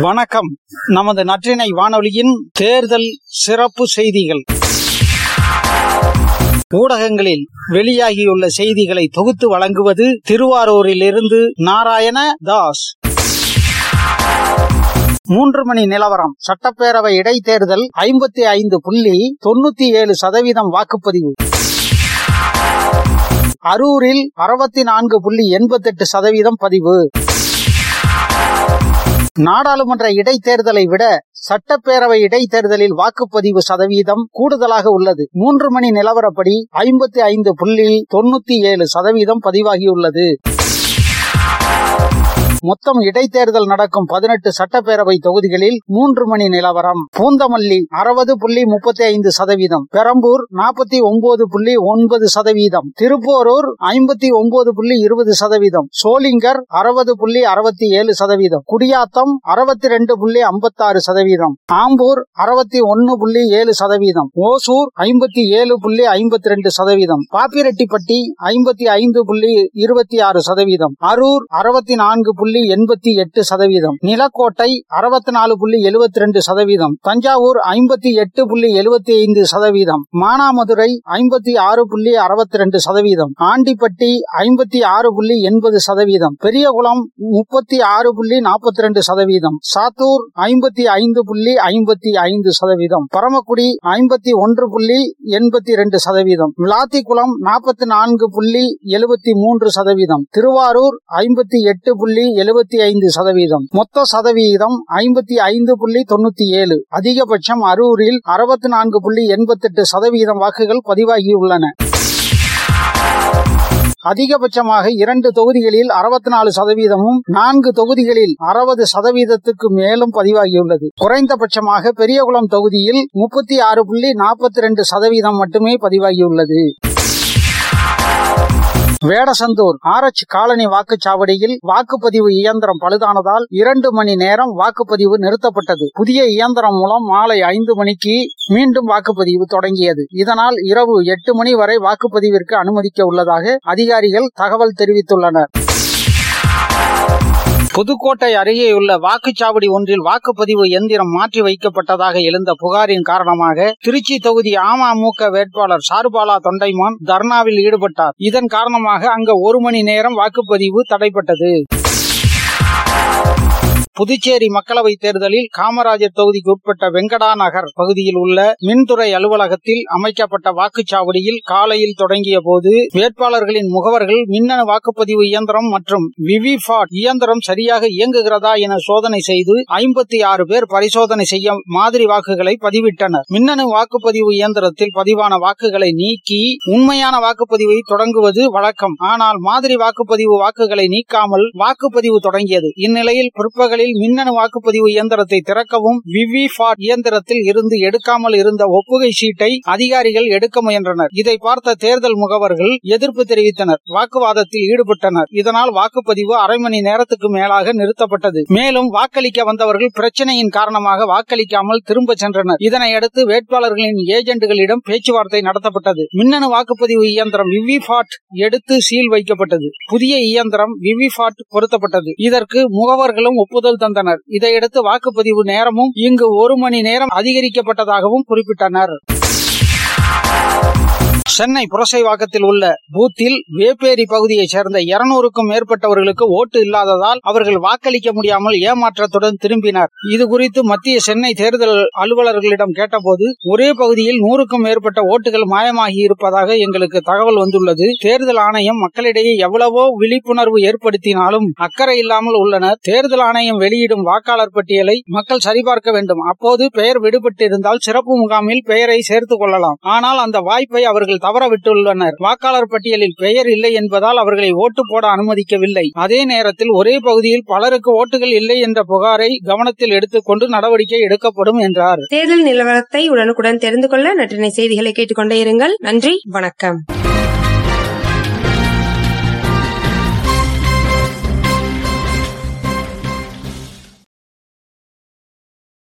வணக்கம். நமது நற்றினை வானொலியின் தேர்தல் சிறப்பு செய்திகள். ஊடகங்களில் வெளியாகியுள்ள செய்திகளை தொகுத்து வழங்குவது திருவாரூரிலிருந்து நாராயண தாஸ். மூன்று மணி நிலவரம். சட்டப்பேரவை இடைத்தேர்தல் ஐம்பத்தி ஐந்து புள்ளி தொன்னூத்தி ஏழு சதவீதம் வாக்குப்பதிவு. அரூரில் அறுபத்தி நான்கு புள்ளி எண்பத்தெட்டு சதவீதம் பதிவு. நாடாளுமன்ற இடைத்தேர்தலை விட சட்டப்பேரவை இடைத்தேர்தலில் வாக்குப்பதிவு சதவீதம் கூடுதலாக உள்ளது. மூன்று மணி நிலவரப்படி ஐம்பத்தி ஐந்து புள்ளி தொண்ணூத்தி ஏழு சதவீதம் பதிவாகியுள்ளது. மொத்தம் இடைத்தேர்தல் நடக்கும் பதினெட்டு சட்டப்பேரவை தொகுதிகளில் மூன்று மணி நிலவரம். பூந்தமல்லி அறுபது புள்ளி முப்பத்தி ஐந்து சதவீதம். பெரம்பூர் நாற்பத்தி ஒன்பது புள்ளி ஒன்பது சதவீதம். திருப்போரூர் ஐம்பத்தி ஒன்பது புள்ளி இருபது சதவீதம். சோளிங்கர் அறுபது புள்ளி அறுபத்தி ஏழு சதவீதம். குடியாத்தம் அறுபத்தி ரெண்டு புள்ளி ஐம்பத்தாறு சதவீதம். ஆம்பூர் அறுபத்தி ஒன்னு புள்ளி ஏழு சதவீதம். ஓசூர் ஐம்பத்தி ஏழு புள்ளி ஐம்பத்தி ரெண்டு சதவீதம். பாப்பிரெட்டிப்பட்டி ஐம்பத்தி ஐந்து புள்ளி இருபத்தி ஆறு சதவீதம். அரூர் அறுபத்தி நான்கு புள்ளி எண்பத்தி எட்டு சதவீதம். நிலக்கோட்டை அறுபத்தி நாலு புள்ளி எழுபத்தி ரெண்டு சதவீதம். தஞ்சாவூர் ஐம்பத்தி எட்டு புள்ளி எழுபத்தி ஐந்து சதவீதம். மானாமதுரை ஐம்பத்தி ஆறு புள்ளி அறுபத்தி ரெண்டு சதவீதம். ஆண்டிப்பட்டி ஐம்பத்தி ஆறு புள்ளி எண்பது சதவீதம். பெரியகுளம் முப்பத்தி ஆறு புள்ளி நாற்பத்தி ரெண்டு சதவீதம். சாத்தூர் ஐம்பத்தி ஐந்து புள்ளி ஐம்பத்தி ஐந்து சதவீதம். பரமக்குடி ஐம்பத்தி ஒன்று புள்ளி எண்பத்தி ரெண்டு சதவீதம். விளாத்திக்குளம் நாற்பத்தி நான்கு புள்ளி எழுபத்தி மூன்று சதவீதம். திருவாரூர் ஐம்பத்தி எட்டு புள்ளி எழுபத்தி ஐந்து சதவீதம். மொத்த சதவீதம் ஐம்பத்தி ஐந்து புள்ளி தொண்ணூத்தி ஏழு. அதிகபட்சம் அரூரில் அறுபத்தி நான்கு புள்ளி எண்பத்தெட்டு சதவீதம் வாக்குகள் பதிவாகியுள்ளன. அதிகபட்சமாக இரண்டு தொகுதிகளில் அறுபத்தி நாலு சதவீதமும் நான்கு தொகுதிகளில் அறுபது சதவீதத்துக்கு மேலும் பதிவாகியுள்ளது. குறைந்தபட்சமாக பெரியகுளம் தொகுதியில் முப்பத்தி ஆறு புள்ளி நாற்பத்தி ரெண்டு சதவீதம் மட்டுமே பதிவாகியுள்ளது. வேடசந்தூர் ஆர்எச் காலனி வாக்குச்சாவடியில் வாக்குப்பதிவு இயந்திரம் பழுதானதால் இரண்டு மணி நேரம் வாக்குப்பதிவு நிறுத்தப்பட்டது. புதிய இயந்திரம் மூலம் மாலை ஐந்து மணிக்கு மீண்டும் வாக்குப்பதிவு தொடங்கியது. இதனால் இரவு எட்டு மணி வரை வாக்குப்பதிவிற்கு அனுமதிக்க உள்ளதாக அதிகாரிகள் தகவல் தெரிவித்துள்ளனர். புதுக்கோட்டை அருகேயுள்ள வாக்குச்சாவடி ஒன்றில் வாக்குப்பதிவு எந்திரம் மாற்றி வைக்கப்பட்டதாக எழுந்த புகாரின் காரணமாக திருச்சி தொகுதி அமமுக வேட்பாளர் சாருபாலா தொண்டைமான் தர்ணாவில் ஈடுபட்டார். இதன் காரணமாக அங்கு ஒரு மணி நேரம் வாக்குப்பதிவு தடைப்பட்டது. புதுச்சேரி மக்களவைத் தேர்தலில் காமராஜர் தொகுதிக்கு உட்பட்ட வெங்கடா நகர் பகுதியில் உள்ள மின்துறை அலுவலகத்தில் அமைக்கப்பட்ட வாக்குச்சாவடியில் காலையில் தொடங்கிய போது வேட்பாளர்களின் முகவர்கள் மின்னணு வாக்குப்பதிவு இயந்திரம் மற்றும் விவிபாட் இயந்திரம் சரியாக இயங்குகிறதா என சோதனை செய்து ஐம்பத்தி ஆறு பேர் பரிசோதனை செய்ய மாதிரி வாக்குகளை பதிவிட்டனர். மின்னணு வாக்குப்பதிவு இயந்திரத்தில் பதிவான வாக்குகளை நீக்கி உண்மையான வாக்குப்பதிவை தொடங்குவது வழக்கம். ஆனால் மாதிரி வாக்குப்பதிவு வாக்குகளை நீக்காமல் வாக்குப்பதிவு தொடங்கியது. இந்நிலையில் பிற்பகலில் மின்னணு வாக்குப்பதிவு இயந்திரத்தை திறக்கவும் விவிபாட் இயந்திரத்தில் இருந்து எடுக்காமல் இருந்த ஒப்புகை சீட்டை அதிகாரிகள் எடுக்க முயன்றனர். இதை பார்த்த தேர்தல் முகவர்கள் எதிர்ப்பு தெரிவித்தனர். வாக்குவாதத்தில் ஈடுபட்டனர். இதனால் வாக்குப்பதிவு அரை மணி நேரத்துக்கு மேலாக நிறுத்தப்பட்டது. மேலும் வாக்களிக்க வந்தவர்கள் பிரச்சனையின் காரணமாக வாக்களிக்காமல் திரும்ப சென்றனர். இதனையடுத்து வேட்பாளர்களின் ஏஜென்ட்டுகளிடம் பேச்சுவார்த்தை நடத்தப்பட்டது. மின்னணு வாக்குப்பதிவு இயந்திரம் விவிபாட் எடுத்து சீல் வைக்கப்பட்டது. புதிய இயந்திரம் விவிபாட் பொருத்தப்பட்டது. இதற்கு முகவர்களும் ஒப்புதல் தந்தனர். இதையடுத்து வாக்குப்பதிவு நேரமும் இங்கு ஒரு மணி நேரம் அதிகரிக்கப்பட்டதாகவும் குறிப்பிட்டனர். சென்னை புரசைவாக்கத்தில் உள்ள பூத்தில் வேப்பேரி பகுதியைச் சேர்ந்த இருநூறுக்கும் மேற்பட்டவர்களுக்கு ஓட்டு இல்லாததால் அவர்கள் வாக்களிக்க முடியாமல் ஏமாற்றத்துடன் திரும்பினர். இது குறித்து மத்திய சென்னை தேர்தல் அலுவலர்களிடம் கேட்டபோது ஒரே பகுதியில் நூறுக்கும் மேற்பட்ட ஓட்டுகள் மாயமாகி இருப்பதாக எங்களுக்கு தகவல் வந்துள்ளது. தேர்தல் ஆணையம் மக்களிடையே எவ்வளவோ விழிப்புணர்வு ஏற்படுத்தினாலும் அக்கறை இல்லாமல் உள்ளனர். தேர்தல் ஆணையம் வெளியிடும் வாக்காளர் பட்டியலை மக்கள் சரிபார்க்க வேண்டும். அப்போது பெயர் விடுபட்டிருந்தால் சிறப்பு முகாமில் பெயரை சேர்த்துக் கொள்ளலாம். ஆனால் அந்த வாய்ப்பை அவர்கள் தவறவிட்டுள்ளனர் வாக்காளர் பட்டியலில் பெயர் இல்லை என்பதால் அவர்களை ஓட்டு போட அனுமதிக்கவில்லை. அதே நேரத்தில் ஒரே பகுதியில் பலருக்கு ஓட்டுகள் இல்லை என்ற புகாரை கவனத்தில் எடுத்துக்கொண்டு நடவடிக்கை எடுக்கப்படும் என்றார். தேர்தல் நிலவரத்தை உடனுக்குடன் தெரிந்து கொள்ள நற்றினை செய்திகளை கேட்டுக்கொண்டே இருங்கள். நன்றி வணக்கம்.